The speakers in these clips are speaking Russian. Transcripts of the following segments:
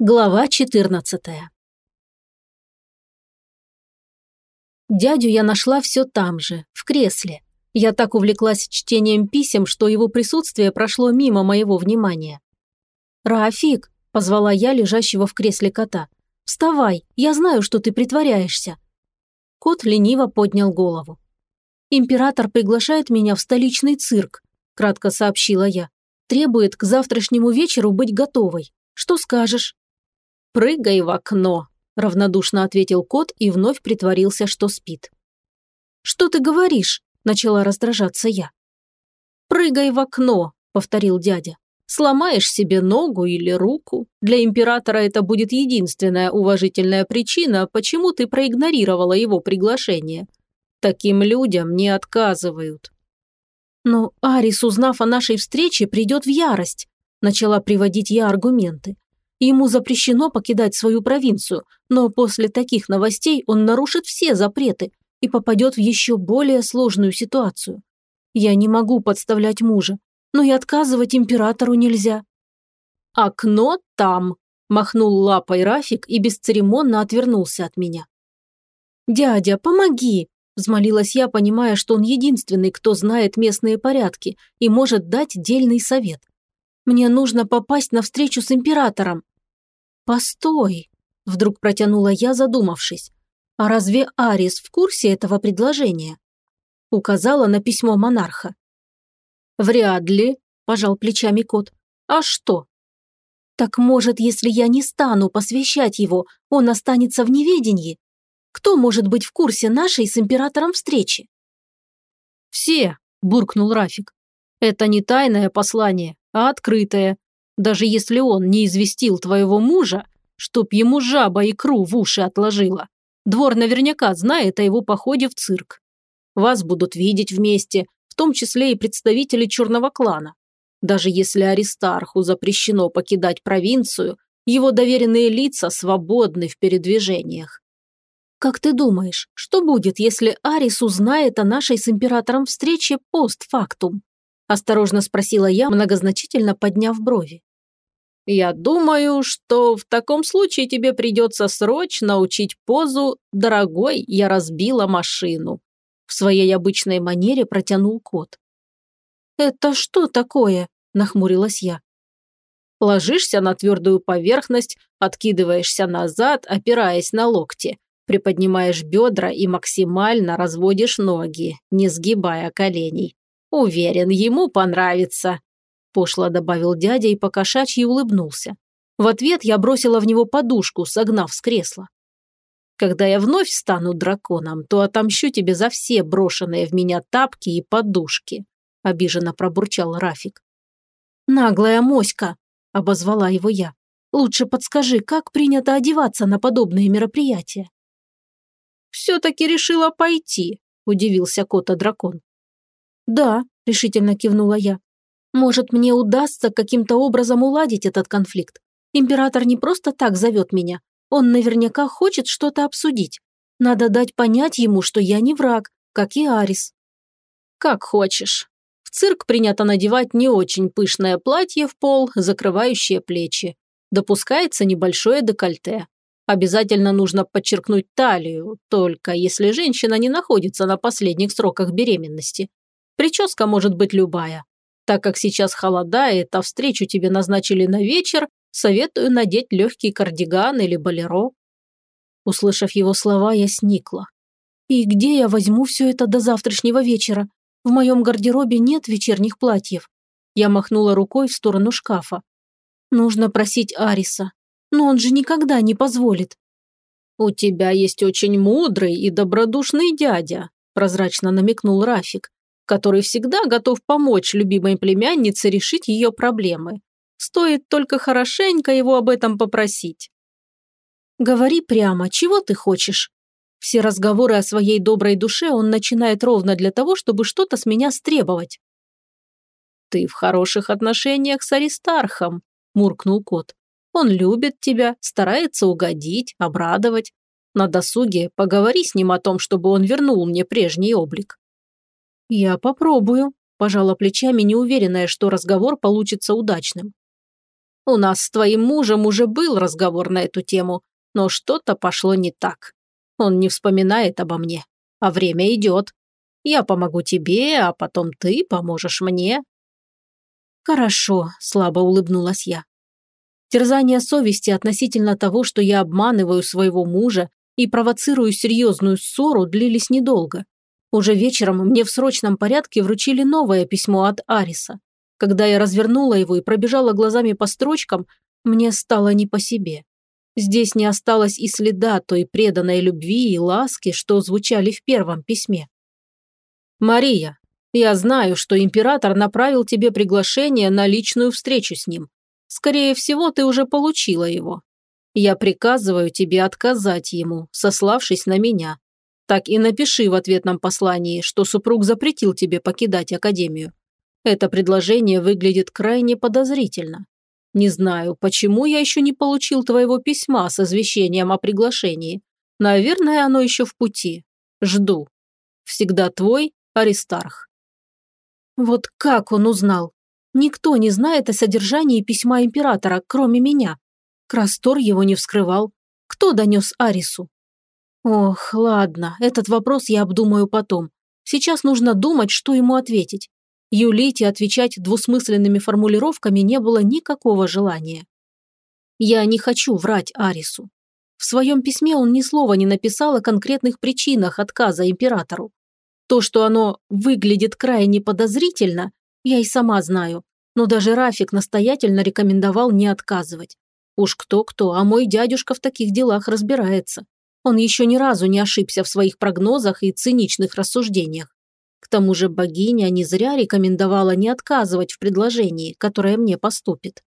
Глава 14 Дядю я нашла все там же, в кресле. Я так увлеклась чтением писем, что его присутствие прошло мимо моего внимания. «Рафик!» – позвала я лежащего в кресле кота. «Вставай, я знаю, что ты притворяешься». Кот лениво поднял голову. «Император приглашает меня в столичный цирк», – кратко сообщила я. «Требует к завтрашнему вечеру быть готовой. Что скажешь?» «Прыгай в окно», – равнодушно ответил кот и вновь притворился, что спит. «Что ты говоришь?» – начала раздражаться я. «Прыгай в окно», – повторил дядя. «Сломаешь себе ногу или руку. Для императора это будет единственная уважительная причина, почему ты проигнорировала его приглашение. Таким людям не отказывают». «Но Арис, узнав о нашей встрече, придет в ярость», – начала приводить я аргументы. Ему запрещено покидать свою провинцию, но после таких новостей он нарушит все запреты и попадет в еще более сложную ситуацию. Я не могу подставлять мужа, но и отказывать императору нельзя. «Окно там», – махнул лапой Рафик и бесцеремонно отвернулся от меня. «Дядя, помоги!» – взмолилась я, понимая, что он единственный, кто знает местные порядки и может дать дельный совет. «Мне нужно попасть на встречу с императором». «Постой!» – вдруг протянула я, задумавшись. «А разве Арис в курсе этого предложения?» Указала на письмо монарха. «Вряд ли», – пожал плечами кот. «А что?» «Так может, если я не стану посвящать его, он останется в неведении? Кто может быть в курсе нашей с императором встречи?» «Все», – буркнул Рафик. «Это не тайное послание, а открытое. Даже если он не известил твоего мужа, чтоб ему жаба икру в уши отложила. Двор наверняка знает о его походе в цирк. Вас будут видеть вместе, в том числе и представители черного клана. Даже если Аристарху запрещено покидать провинцию, его доверенные лица свободны в передвижениях. «Как ты думаешь, что будет, если Арис узнает о нашей с императором встрече постфактум?» – осторожно спросила я, многозначительно подняв брови. Я думаю, что в таком случае тебе придется срочно учить позу «Дорогой, я разбила машину». В своей обычной манере протянул кот. «Это что такое?» – нахмурилась я. Ложишься на твердую поверхность, откидываешься назад, опираясь на локти, приподнимаешь бедра и максимально разводишь ноги, не сгибая коленей. Уверен, ему понравится пошло добавил дядя и покошачьи улыбнулся. В ответ я бросила в него подушку, согнав с кресла. Когда я вновь стану драконом, то отомщу тебе за все брошенные в меня тапки и подушки», – обиженно пробурчал Рафик. «Наглая моська», – обозвала его я. «Лучше подскажи, как принято одеваться на подобные мероприятия?» «Все-таки решила пойти», – удивился кота-дракон. «Да», – решительно кивнула я. Может, мне удастся каким-то образом уладить этот конфликт. Император не просто так зовет меня. Он наверняка хочет что-то обсудить. Надо дать понять ему, что я не враг, как и Арис. Как хочешь. В цирк принято надевать не очень пышное платье в пол, закрывающее плечи. Допускается небольшое декольте. Обязательно нужно подчеркнуть талию, только если женщина не находится на последних сроках беременности. Прическа может быть любая. Так как сейчас холодает, а встречу тебе назначили на вечер, советую надеть легкий кардиган или болеро». Услышав его слова, я сникла. «И где я возьму все это до завтрашнего вечера? В моем гардеробе нет вечерних платьев». Я махнула рукой в сторону шкафа. «Нужно просить Ариса. Но он же никогда не позволит». «У тебя есть очень мудрый и добродушный дядя», прозрачно намекнул Рафик который всегда готов помочь любимой племяннице решить ее проблемы. Стоит только хорошенько его об этом попросить. «Говори прямо, чего ты хочешь?» Все разговоры о своей доброй душе он начинает ровно для того, чтобы что-то с меня стребовать. «Ты в хороших отношениях с Аристархом», – муркнул кот. «Он любит тебя, старается угодить, обрадовать. На досуге поговори с ним о том, чтобы он вернул мне прежний облик». «Я попробую», – пожала плечами, неуверенная, что разговор получится удачным. У нас с твоим мужем уже был разговор на эту тему, но что-то пошло не так. Он не вспоминает обо мне, а время идет. Я помогу тебе, а потом ты поможешь мне». «Хорошо», – слабо улыбнулась я. Терзание совести относительно того, что я обманываю своего мужа и провоцирую серьезную ссору, длились недолго. Уже вечером мне в срочном порядке вручили новое письмо от Ариса. Когда я развернула его и пробежала глазами по строчкам, мне стало не по себе. Здесь не осталось и следа той преданной любви и ласки, что звучали в первом письме. «Мария, я знаю, что император направил тебе приглашение на личную встречу с ним. Скорее всего, ты уже получила его. Я приказываю тебе отказать ему, сославшись на меня. Так и напиши в ответном послании, что супруг запретил тебе покидать академию. Это предложение выглядит крайне подозрительно. Не знаю, почему я еще не получил твоего письма с извещением о приглашении. Наверное, оно еще в пути. Жду. Всегда твой Аристарх. Вот как он узнал? Никто не знает о содержании письма императора, кроме меня. Крастор его не вскрывал. Кто донес Арису? Ох, ладно, этот вопрос я обдумаю потом. Сейчас нужно думать, что ему ответить. Юлить и отвечать двусмысленными формулировками не было никакого желания. Я не хочу врать Арису. В своем письме он ни слова не написал о конкретных причинах отказа императору. То, что оно выглядит крайне подозрительно, я и сама знаю, но даже Рафик настоятельно рекомендовал не отказывать. Уж кто-кто, а мой дядюшка в таких делах разбирается. Он еще ни разу не ошибся в своих прогнозах и циничных рассуждениях. К тому же богиня не зря рекомендовала не отказывать в предложении, которое мне поступит.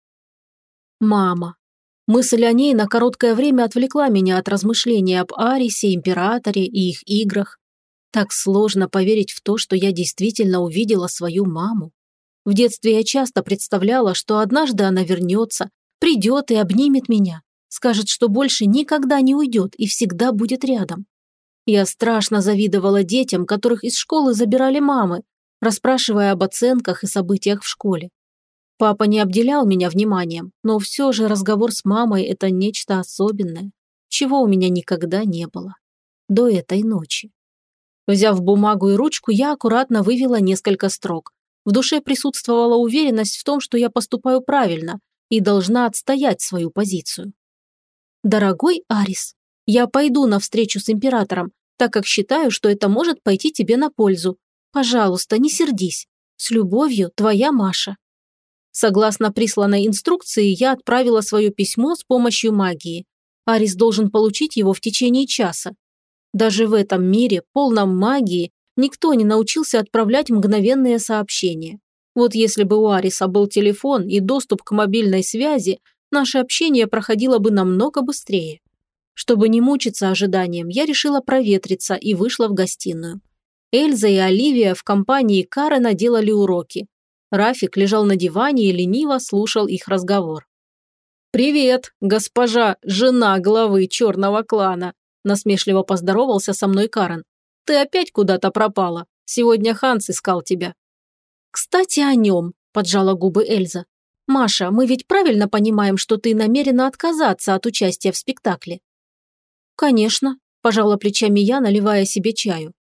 Мама. Мысль о ней на короткое время отвлекла меня от размышлений об Арисе, Императоре и их играх. Так сложно поверить в то, что я действительно увидела свою маму. В детстве я часто представляла, что однажды она вернется, придет и обнимет меня, скажет, что больше никогда не уйдет и всегда будет рядом. Я страшно завидовала детям, которых из школы забирали мамы, расспрашивая об оценках и событиях в школе. Папа не обделял меня вниманием, но все же разговор с мамой – это нечто особенное, чего у меня никогда не было. До этой ночи. Взяв бумагу и ручку, я аккуратно вывела несколько строк. В душе присутствовала уверенность в том, что я поступаю правильно и должна отстоять свою позицию. «Дорогой Арис, я пойду на встречу с императором, так как считаю, что это может пойти тебе на пользу. Пожалуйста, не сердись. С любовью, твоя Маша». Согласно присланной инструкции, я отправила свое письмо с помощью магии. Арис должен получить его в течение часа. Даже в этом мире, полном магии, никто не научился отправлять мгновенные сообщения. Вот если бы у Ариса был телефон и доступ к мобильной связи, наше общение проходило бы намного быстрее. Чтобы не мучиться ожиданием, я решила проветриться и вышла в гостиную. Эльза и Оливия в компании Карена делали уроки. Рафик лежал на диване и лениво слушал их разговор. «Привет, госпожа, жена главы черного клана», насмешливо поздоровался со мной Карен. «Ты опять куда-то пропала. Сегодня Ханс искал тебя». «Кстати, о нем», – поджала губы Эльза. «Маша, мы ведь правильно понимаем, что ты намерена отказаться от участия в спектакле?» «Конечно», – пожала плечами я, наливая себе чаю.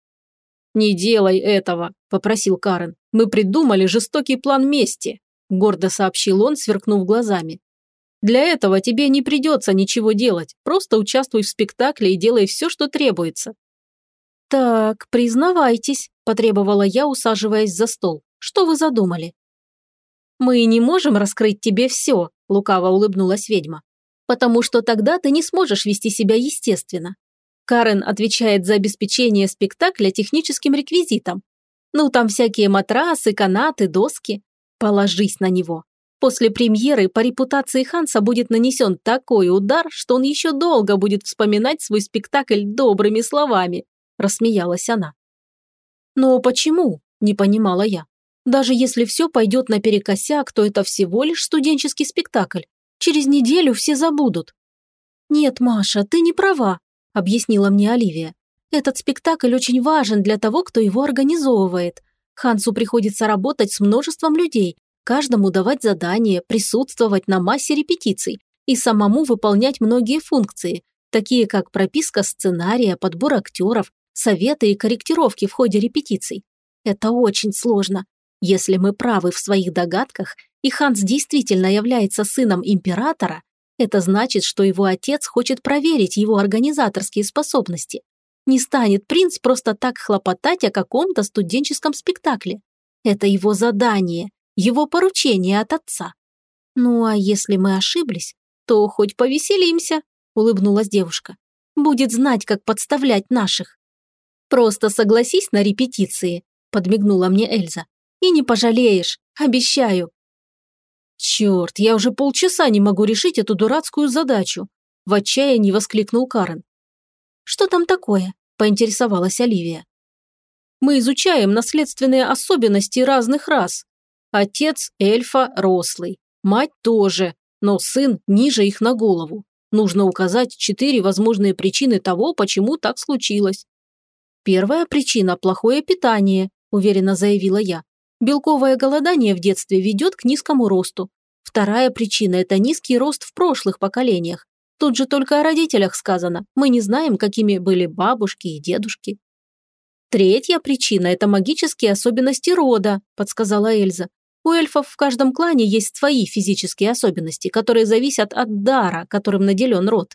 «Не делай этого», – попросил Карен. «Мы придумали жестокий план мести», – гордо сообщил он, сверкнув глазами. «Для этого тебе не придется ничего делать, просто участвуй в спектакле и делай все, что требуется». «Так, признавайтесь», – потребовала я, усаживаясь за стол. «Что вы задумали?» «Мы не можем раскрыть тебе все», – лукаво улыбнулась ведьма потому что тогда ты не сможешь вести себя естественно. Карен отвечает за обеспечение спектакля техническим реквизитом. Ну, там всякие матрасы, канаты, доски. Положись на него. После премьеры по репутации Ханса будет нанесен такой удар, что он еще долго будет вспоминать свой спектакль добрыми словами», – рассмеялась она. «Но почему?» – не понимала я. «Даже если все пойдет наперекосяк, то это всего лишь студенческий спектакль. Через неделю все забудут». «Нет, Маша, ты не права», – объяснила мне Оливия. «Этот спектакль очень важен для того, кто его организовывает. Хансу приходится работать с множеством людей, каждому давать задание, присутствовать на массе репетиций и самому выполнять многие функции, такие как прописка сценария, подбор актеров, советы и корректировки в ходе репетиций. Это очень сложно. Если мы правы в своих догадках, и Ханс действительно является сыном императора, это значит, что его отец хочет проверить его организаторские способности. Не станет принц просто так хлопотать о каком-то студенческом спектакле. Это его задание, его поручение от отца. Ну а если мы ошиблись, то хоть повеселимся, улыбнулась девушка. Будет знать, как подставлять наших. Просто согласись на репетиции, подмигнула мне Эльза. И не пожалеешь, обещаю. Черт, я уже полчаса не могу решить эту дурацкую задачу, в отчаянии воскликнул Карен. Что там такое? поинтересовалась Оливия. Мы изучаем наследственные особенности разных рас. Отец эльфа рослый, мать тоже, но сын ниже их на голову. Нужно указать четыре возможные причины того, почему так случилось. Первая причина – плохое питание, уверенно заявила я. Белковое голодание в детстве ведет к низкому росту. Вторая причина – это низкий рост в прошлых поколениях. Тут же только о родителях сказано. Мы не знаем, какими были бабушки и дедушки. Третья причина – это магические особенности рода, подсказала Эльза. У эльфов в каждом клане есть свои физические особенности, которые зависят от дара, которым наделен род.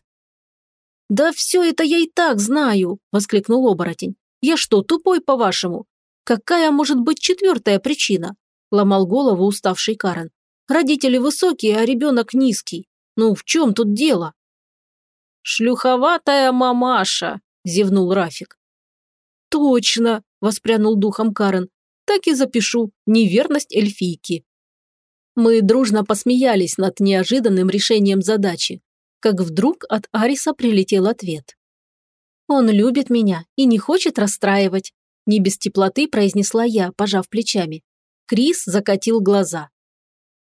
«Да все это я и так знаю!» – воскликнул оборотень. «Я что, тупой, по-вашему? Какая может быть четвертая причина?» – ломал голову уставший Карен. «Родители высокие, а ребенок низкий. Ну, в чем тут дело?» «Шлюховатая мамаша!» – зевнул Рафик. «Точно!» – воспрянул духом Карен так и запишу «Неверность эльфийки». Мы дружно посмеялись над неожиданным решением задачи, как вдруг от Ариса прилетел ответ. «Он любит меня и не хочет расстраивать», не без теплоты произнесла я, пожав плечами. Крис закатил глаза.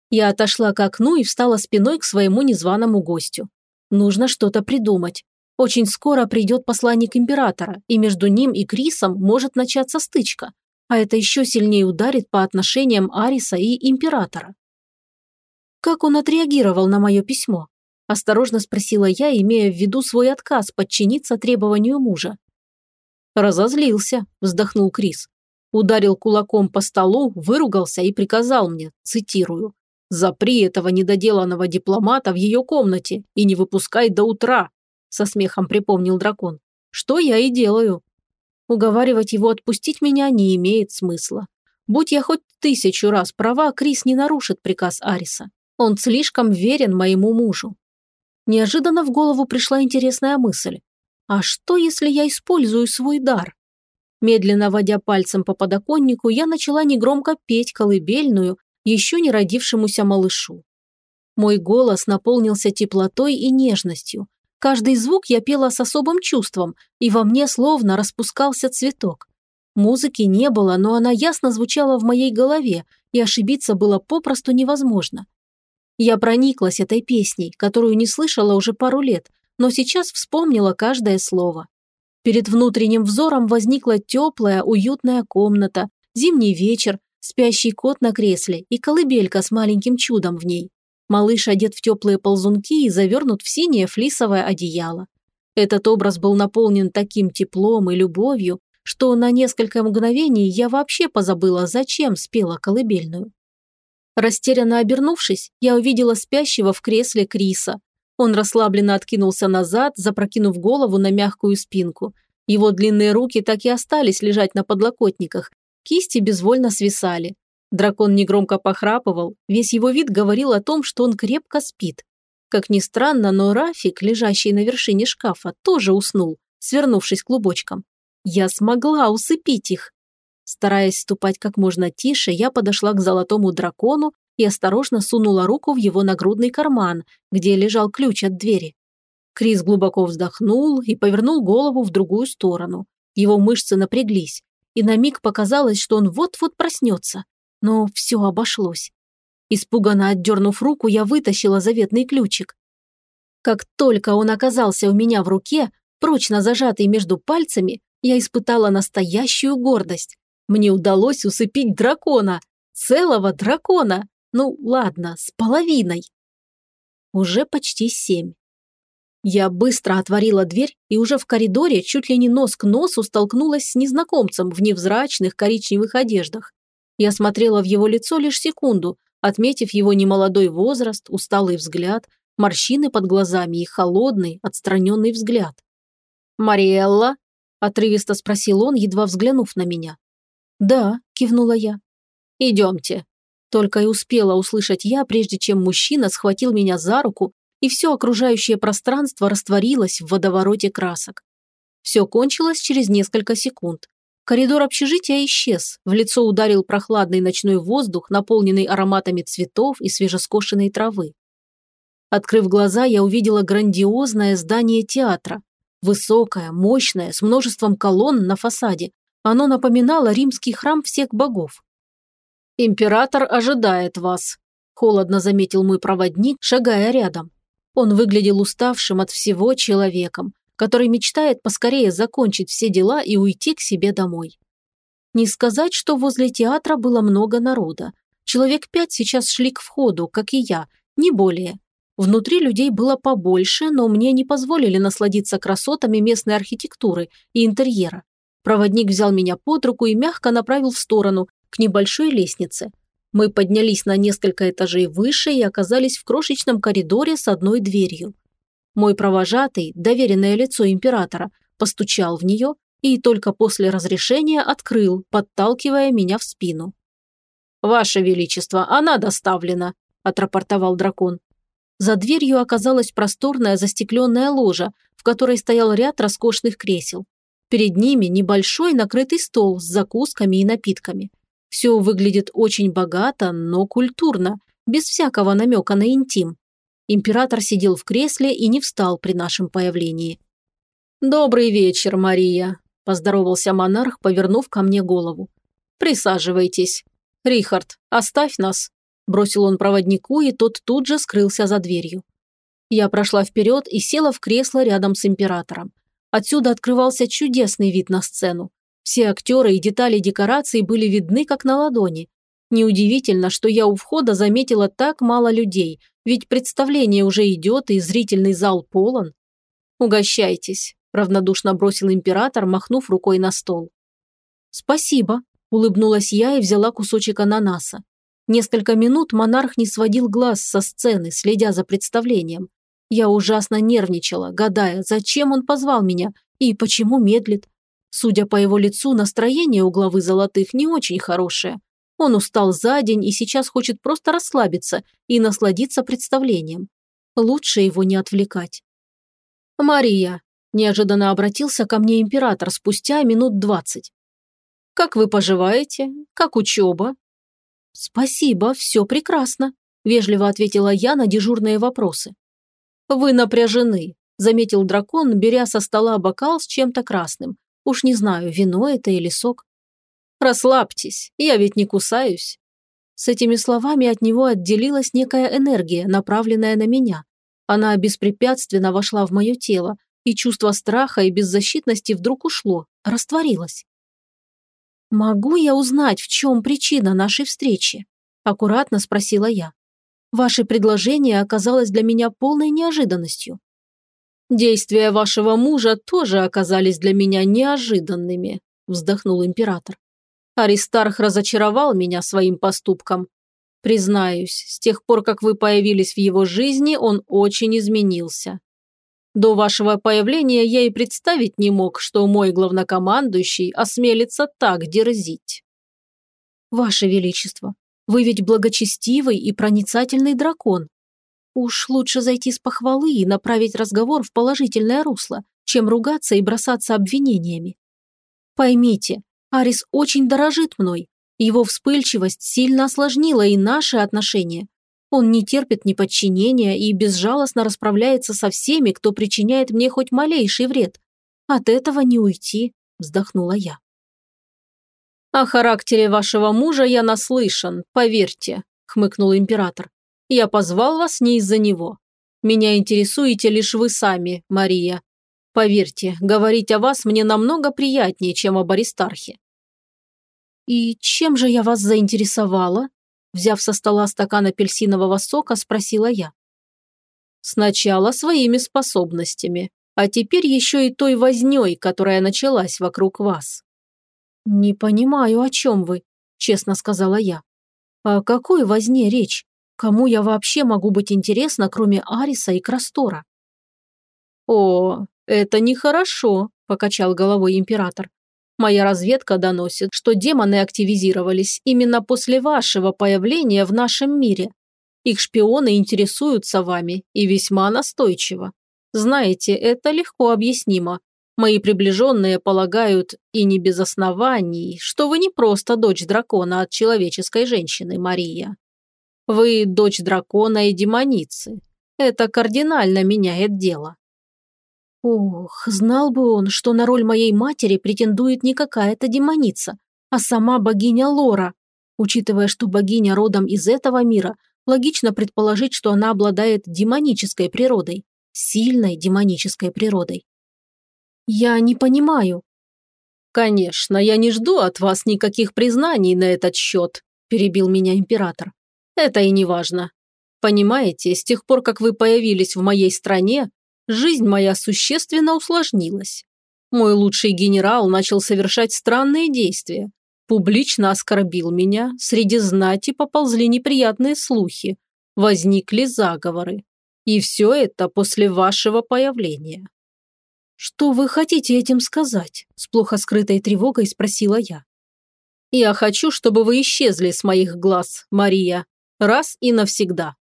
Я отошла к окну и встала спиной к своему незваному гостю. Нужно что-то придумать. Очень скоро придет посланник императора, и между ним и Крисом может начаться стычка а это еще сильнее ударит по отношениям Ариса и императора. Как он отреагировал на мое письмо? Осторожно спросила я, имея в виду свой отказ подчиниться требованию мужа. Разозлился, вздохнул Крис. Ударил кулаком по столу, выругался и приказал мне, цитирую, «Запри этого недоделанного дипломата в ее комнате и не выпускай до утра», со смехом припомнил дракон. «Что я и делаю. Уговаривать его отпустить меня не имеет смысла. Будь я хоть тысячу раз права, Крис не нарушит приказ Ариса. Он слишком верен моему мужу. Неожиданно в голову пришла интересная мысль. А что, если я использую свой дар? Медленно водя пальцем по подоконнику, я начала негромко петь колыбельную еще не родившемуся малышу. Мой голос наполнился теплотой и нежностью, Каждый звук я пела с особым чувством, и во мне словно распускался цветок. Музыки не было, но она ясно звучала в моей голове, и ошибиться было попросту невозможно. Я прониклась этой песней, которую не слышала уже пару лет, но сейчас вспомнила каждое слово. Перед внутренним взором возникла теплая, уютная комната, зимний вечер, спящий кот на кресле и колыбелька с маленьким чудом в ней. Малыш одет в теплые ползунки и завернут в синее флисовое одеяло. Этот образ был наполнен таким теплом и любовью, что на несколько мгновений я вообще позабыла, зачем спела колыбельную. Растерянно обернувшись, я увидела спящего в кресле Криса. Он расслабленно откинулся назад, запрокинув голову на мягкую спинку. Его длинные руки так и остались лежать на подлокотниках, кисти безвольно свисали. Дракон негромко похрапывал, весь его вид говорил о том, что он крепко спит. Как ни странно, но Рафик, лежащий на вершине шкафа, тоже уснул, свернувшись клубочком. Я смогла усыпить их. Стараясь ступать как можно тише, я подошла к золотому дракону и осторожно сунула руку в его нагрудный карман, где лежал ключ от двери. Крис глубоко вздохнул и повернул голову в другую сторону. Его мышцы напряглись, и на миг показалось, что он вот-вот проснется. Но все обошлось. Испуганно отдернув руку, я вытащила заветный ключик. Как только он оказался у меня в руке, прочно зажатый между пальцами, я испытала настоящую гордость. Мне удалось усыпить дракона, целого дракона. Ну, ладно, с половиной. Уже почти семь. Я быстро отворила дверь и уже в коридоре чуть ли не нос к носу столкнулась с незнакомцем в невзрачных коричневых одеждах. Я смотрела в его лицо лишь секунду, отметив его немолодой возраст, усталый взгляд, морщины под глазами и холодный, отстраненный взгляд. «Мариэлла?» – отрывисто спросил он, едва взглянув на меня. «Да», – кивнула я. «Идемте». Только и успела услышать я, прежде чем мужчина схватил меня за руку и все окружающее пространство растворилось в водовороте красок. Все кончилось через несколько секунд. Коридор общежития исчез, в лицо ударил прохладный ночной воздух, наполненный ароматами цветов и свежескошенной травы. Открыв глаза, я увидела грандиозное здание театра. Высокое, мощное, с множеством колонн на фасаде. Оно напоминало римский храм всех богов. «Император ожидает вас», – холодно заметил мой проводник, шагая рядом. Он выглядел уставшим от всего человеком, который мечтает поскорее закончить все дела и уйти к себе домой. Не сказать, что возле театра было много народа. Человек пять сейчас шли к входу, как и я, не более. Внутри людей было побольше, но мне не позволили насладиться красотами местной архитектуры и интерьера. Проводник взял меня под руку и мягко направил в сторону, к небольшой лестнице. Мы поднялись на несколько этажей выше и оказались в крошечном коридоре с одной дверью. Мой провожатый, доверенное лицо императора, постучал в нее и только после разрешения открыл, подталкивая меня в спину. «Ваше Величество, она доставлена», – отрапортовал дракон. За дверью оказалась просторная застекленная ложа, в которой стоял ряд роскошных кресел. Перед ними небольшой накрытый стол с закусками и напитками. Все выглядит очень богато, но культурно, без всякого намека на интим. Император сидел в кресле и не встал при нашем появлении. «Добрый вечер, Мария», – поздоровался монарх, повернув ко мне голову. «Присаживайтесь. Рихард, оставь нас», – бросил он проводнику, и тот тут же скрылся за дверью. Я прошла вперед и села в кресло рядом с императором. Отсюда открывался чудесный вид на сцену. Все актеры и детали декораций были видны как на ладони. Неудивительно, что я у входа заметила так мало людей, ведь представление уже идет и зрительный зал полон. «Угощайтесь», – равнодушно бросил император, махнув рукой на стол. «Спасибо», – улыбнулась я и взяла кусочек ананаса. Несколько минут монарх не сводил глаз со сцены, следя за представлением. Я ужасно нервничала, гадая, зачем он позвал меня и почему медлит. Судя по его лицу, настроение у главы золотых не очень хорошее. Он устал за день и сейчас хочет просто расслабиться и насладиться представлением. Лучше его не отвлекать. «Мария», – неожиданно обратился ко мне император спустя минут двадцать. «Как вы поживаете? Как учеба?» «Спасибо, все прекрасно», – вежливо ответила я на дежурные вопросы. «Вы напряжены», – заметил дракон, беря со стола бокал с чем-то красным, Уж не знаю, вино это или сок. Расслабьтесь, я ведь не кусаюсь. С этими словами от него отделилась некая энергия, направленная на меня. Она беспрепятственно вошла в мое тело, и чувство страха и беззащитности вдруг ушло, растворилось. «Могу я узнать, в чем причина нашей встречи?» – аккуратно спросила я. «Ваше предложение оказалось для меня полной неожиданностью. «Действия вашего мужа тоже оказались для меня неожиданными», – вздохнул император. «Аристарх разочаровал меня своим поступком. Признаюсь, с тех пор, как вы появились в его жизни, он очень изменился. До вашего появления я и представить не мог, что мой главнокомандующий осмелится так дерзить». «Ваше Величество, вы ведь благочестивый и проницательный дракон», Уж лучше зайти с похвалы и направить разговор в положительное русло, чем ругаться и бросаться обвинениями. Поймите, Арис очень дорожит мной. Его вспыльчивость сильно осложнила и наши отношения. Он не терпит неподчинения и безжалостно расправляется со всеми, кто причиняет мне хоть малейший вред. От этого не уйти, вздохнула я. «О характере вашего мужа я наслышан, поверьте», – хмыкнул император. Я позвал вас не из-за него. Меня интересуете лишь вы сами, Мария. Поверьте, говорить о вас мне намного приятнее, чем об Аристархе». «И чем же я вас заинтересовала?» Взяв со стола стакан апельсинового сока, спросила я. Сначала своими способностями, а теперь еще и той вознёй, которая началась вокруг вас. Не понимаю, о чем вы, честно сказала я. О какой возне речь? Кому я вообще могу быть интересна, кроме Ариса и Крастора? О, это нехорошо, покачал головой император. Моя разведка доносит, что демоны активизировались именно после вашего появления в нашем мире. Их шпионы интересуются вами и весьма настойчиво. Знаете, это легко объяснимо. Мои приближенные полагают, и не без оснований, что вы не просто дочь дракона от человеческой женщины, Мария. Вы дочь дракона и демоницы. Это кардинально меняет дело. Ох, знал бы он, что на роль моей матери претендует не какая-то демоница, а сама богиня Лора. Учитывая, что богиня родом из этого мира, логично предположить, что она обладает демонической природой, сильной демонической природой. Я не понимаю. Конечно, я не жду от вас никаких признаний на этот счет, перебил меня император. Это и не важно. Понимаете, с тех пор, как вы появились в моей стране, жизнь моя существенно усложнилась. Мой лучший генерал начал совершать странные действия. Публично оскорбил меня, среди знати поползли неприятные слухи, возникли заговоры. И все это после вашего появления. «Что вы хотите этим сказать?» – с плохо скрытой тревогой спросила я. «Я хочу, чтобы вы исчезли с моих глаз, Мария, раз и навсегда.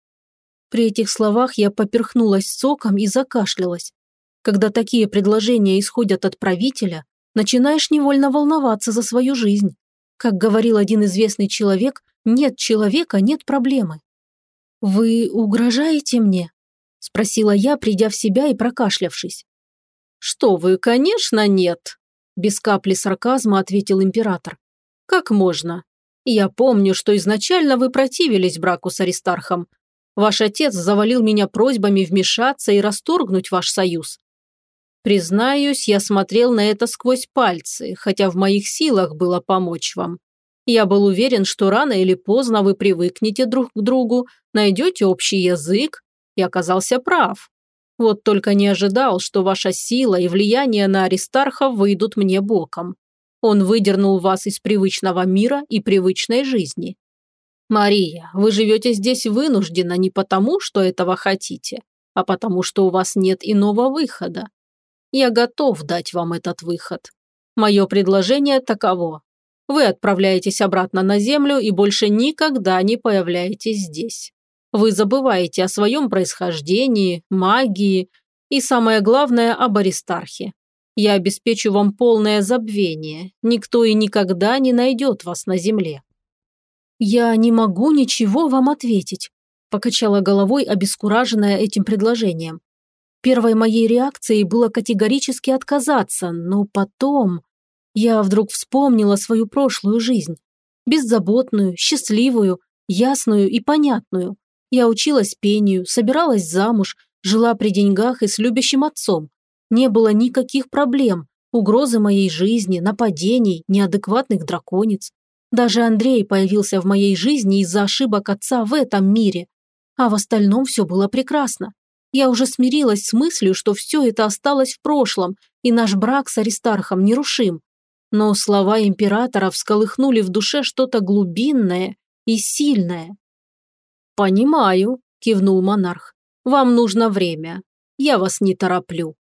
При этих словах я поперхнулась соком и закашлялась. Когда такие предложения исходят от правителя, начинаешь невольно волноваться за свою жизнь. Как говорил один известный человек, нет человека – нет проблемы. «Вы угрожаете мне?» – спросила я, придя в себя и прокашлявшись. «Что вы, конечно, нет!» – без капли сарказма ответил император. «Как можно? Я помню, что изначально вы противились браку с Аристархом, Ваш отец завалил меня просьбами вмешаться и расторгнуть ваш союз. Признаюсь, я смотрел на это сквозь пальцы, хотя в моих силах было помочь вам. Я был уверен, что рано или поздно вы привыкнете друг к другу, найдете общий язык, и оказался прав. Вот только не ожидал, что ваша сила и влияние на Аристарха выйдут мне боком. Он выдернул вас из привычного мира и привычной жизни. «Мария, вы живете здесь вынужденно не потому, что этого хотите, а потому, что у вас нет иного выхода. Я готов дать вам этот выход. Мое предложение таково. Вы отправляетесь обратно на Землю и больше никогда не появляетесь здесь. Вы забываете о своем происхождении, магии и, самое главное, об Аристархе. Я обеспечу вам полное забвение. Никто и никогда не найдет вас на Земле. «Я не могу ничего вам ответить», – покачала головой, обескураженная этим предложением. Первой моей реакцией было категорически отказаться, но потом... Я вдруг вспомнила свою прошлую жизнь. Беззаботную, счастливую, ясную и понятную. Я училась пению, собиралась замуж, жила при деньгах и с любящим отцом. Не было никаких проблем, угрозы моей жизни, нападений, неадекватных драконец. Даже Андрей появился в моей жизни из-за ошибок отца в этом мире. А в остальном все было прекрасно. Я уже смирилась с мыслью, что все это осталось в прошлом, и наш брак с Аристархом нерушим. Но слова императора всколыхнули в душе что-то глубинное и сильное. «Понимаю», – кивнул монарх. «Вам нужно время. Я вас не тороплю».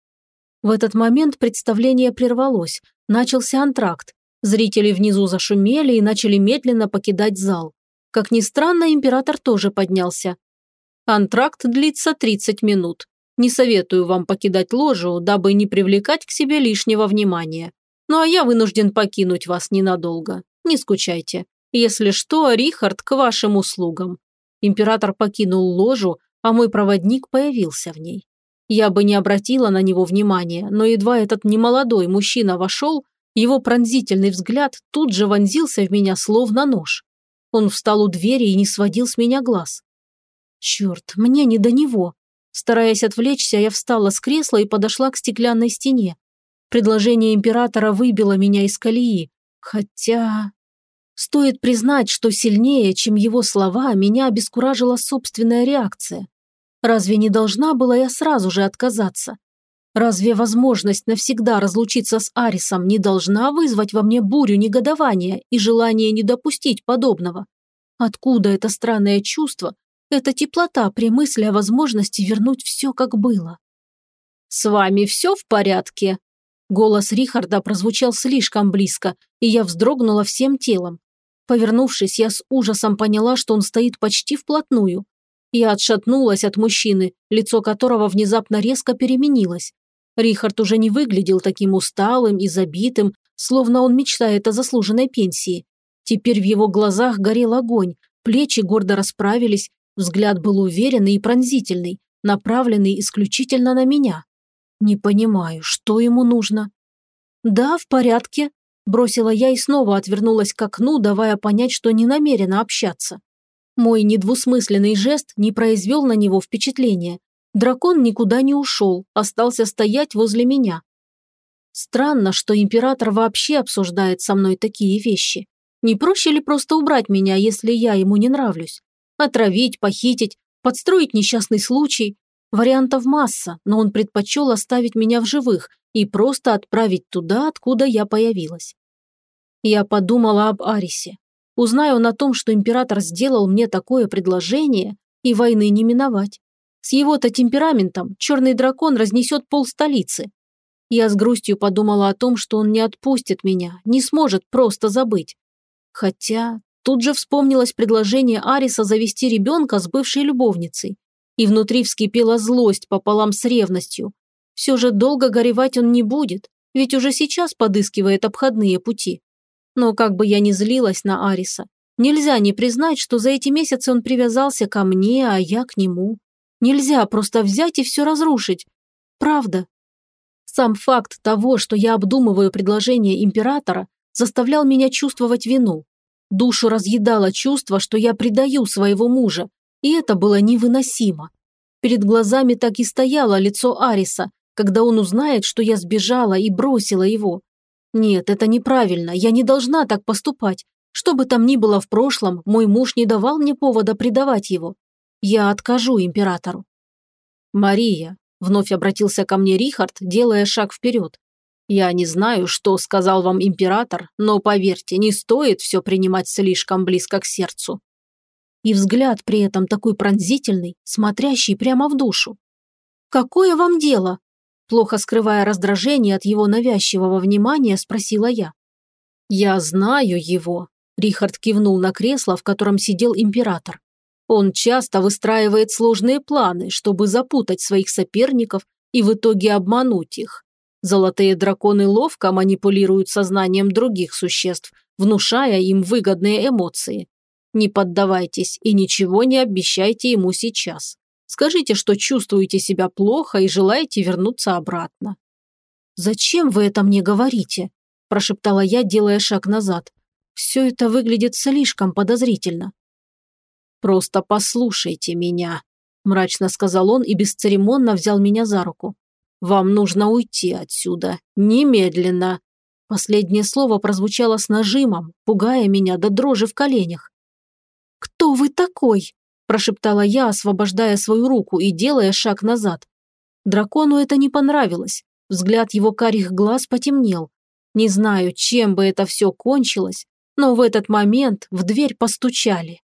В этот момент представление прервалось. Начался антракт. Зрители внизу зашумели и начали медленно покидать зал. Как ни странно, император тоже поднялся. «Антракт длится 30 минут. Не советую вам покидать ложу, дабы не привлекать к себе лишнего внимания. Ну а я вынужден покинуть вас ненадолго. Не скучайте. Если что, Рихард к вашим услугам». Император покинул ложу, а мой проводник появился в ней. Я бы не обратила на него внимания, но едва этот немолодой мужчина вошел, его пронзительный взгляд тут же вонзился в меня словно нож. Он встал у двери и не сводил с меня глаз. Черт, мне не до него. Стараясь отвлечься, я встала с кресла и подошла к стеклянной стене. Предложение императора выбило меня из колеи. Хотя... Стоит признать, что сильнее, чем его слова, меня обескуражила собственная реакция. Разве не должна была я сразу же отказаться? Разве возможность навсегда разлучиться с Арисом не должна вызвать во мне бурю негодования и желание не допустить подобного? Откуда это странное чувство, эта теплота при мысли о возможности вернуть все, как было? «С вами все в порядке?» Голос Рихарда прозвучал слишком близко, и я вздрогнула всем телом. Повернувшись, я с ужасом поняла, что он стоит почти вплотную. Я отшатнулась от мужчины, лицо которого внезапно резко переменилось. Рихард уже не выглядел таким усталым и забитым, словно он мечтает о заслуженной пенсии. Теперь в его глазах горел огонь, плечи гордо расправились, взгляд был уверенный и пронзительный, направленный исключительно на меня. Не понимаю, что ему нужно. «Да, в порядке», – бросила я и снова отвернулась к окну, давая понять, что не намерена общаться. Мой недвусмысленный жест не произвел на него впечатления, Дракон никуда не ушел, остался стоять возле меня. Странно, что император вообще обсуждает со мной такие вещи. Не проще ли просто убрать меня, если я ему не нравлюсь? Отравить, похитить, подстроить несчастный случай? Вариантов масса, но он предпочел оставить меня в живых и просто отправить туда, откуда я появилась. Я подумала об Арисе. Узнаю он о том, что император сделал мне такое предложение, и войны не миновать. С его-то темпераментом черный дракон разнесет пол столицы. Я с грустью подумала о том, что он не отпустит меня, не сможет просто забыть. Хотя тут же вспомнилось предложение Ариса завести ребенка с бывшей любовницей. И внутри вскипела злость пополам с ревностью. Все же долго горевать он не будет, ведь уже сейчас подыскивает обходные пути. Но как бы я ни злилась на Ариса, нельзя не признать, что за эти месяцы он привязался ко мне, а я к нему. Нельзя просто взять и все разрушить. Правда. Сам факт того, что я обдумываю предложение императора, заставлял меня чувствовать вину. Душу разъедало чувство, что я предаю своего мужа, и это было невыносимо. Перед глазами так и стояло лицо Ариса, когда он узнает, что я сбежала и бросила его. Нет, это неправильно, я не должна так поступать. Что бы там ни было в прошлом, мой муж не давал мне повода предавать его. Я откажу императору. Мария, вновь обратился ко мне Рихард, делая шаг вперед. Я не знаю, что сказал вам император, но поверьте, не стоит все принимать слишком близко к сердцу. И взгляд при этом такой пронзительный, смотрящий прямо в душу. «Какое вам дело?» Плохо скрывая раздражение от его навязчивого внимания, спросила я. «Я знаю его», – Рихард кивнул на кресло, в котором сидел император. Он часто выстраивает сложные планы, чтобы запутать своих соперников и в итоге обмануть их. Золотые драконы ловко манипулируют сознанием других существ, внушая им выгодные эмоции. Не поддавайтесь и ничего не обещайте ему сейчас. Скажите, что чувствуете себя плохо и желаете вернуться обратно. «Зачем вы это мне говорите?» – прошептала я, делая шаг назад. «Все это выглядит слишком подозрительно». «Просто послушайте меня», – мрачно сказал он и бесцеремонно взял меня за руку. «Вам нужно уйти отсюда. Немедленно». Последнее слово прозвучало с нажимом, пугая меня до дрожи в коленях. «Кто вы такой?» – прошептала я, освобождая свою руку и делая шаг назад. Дракону это не понравилось. Взгляд его карих глаз потемнел. Не знаю, чем бы это все кончилось, но в этот момент в дверь постучали.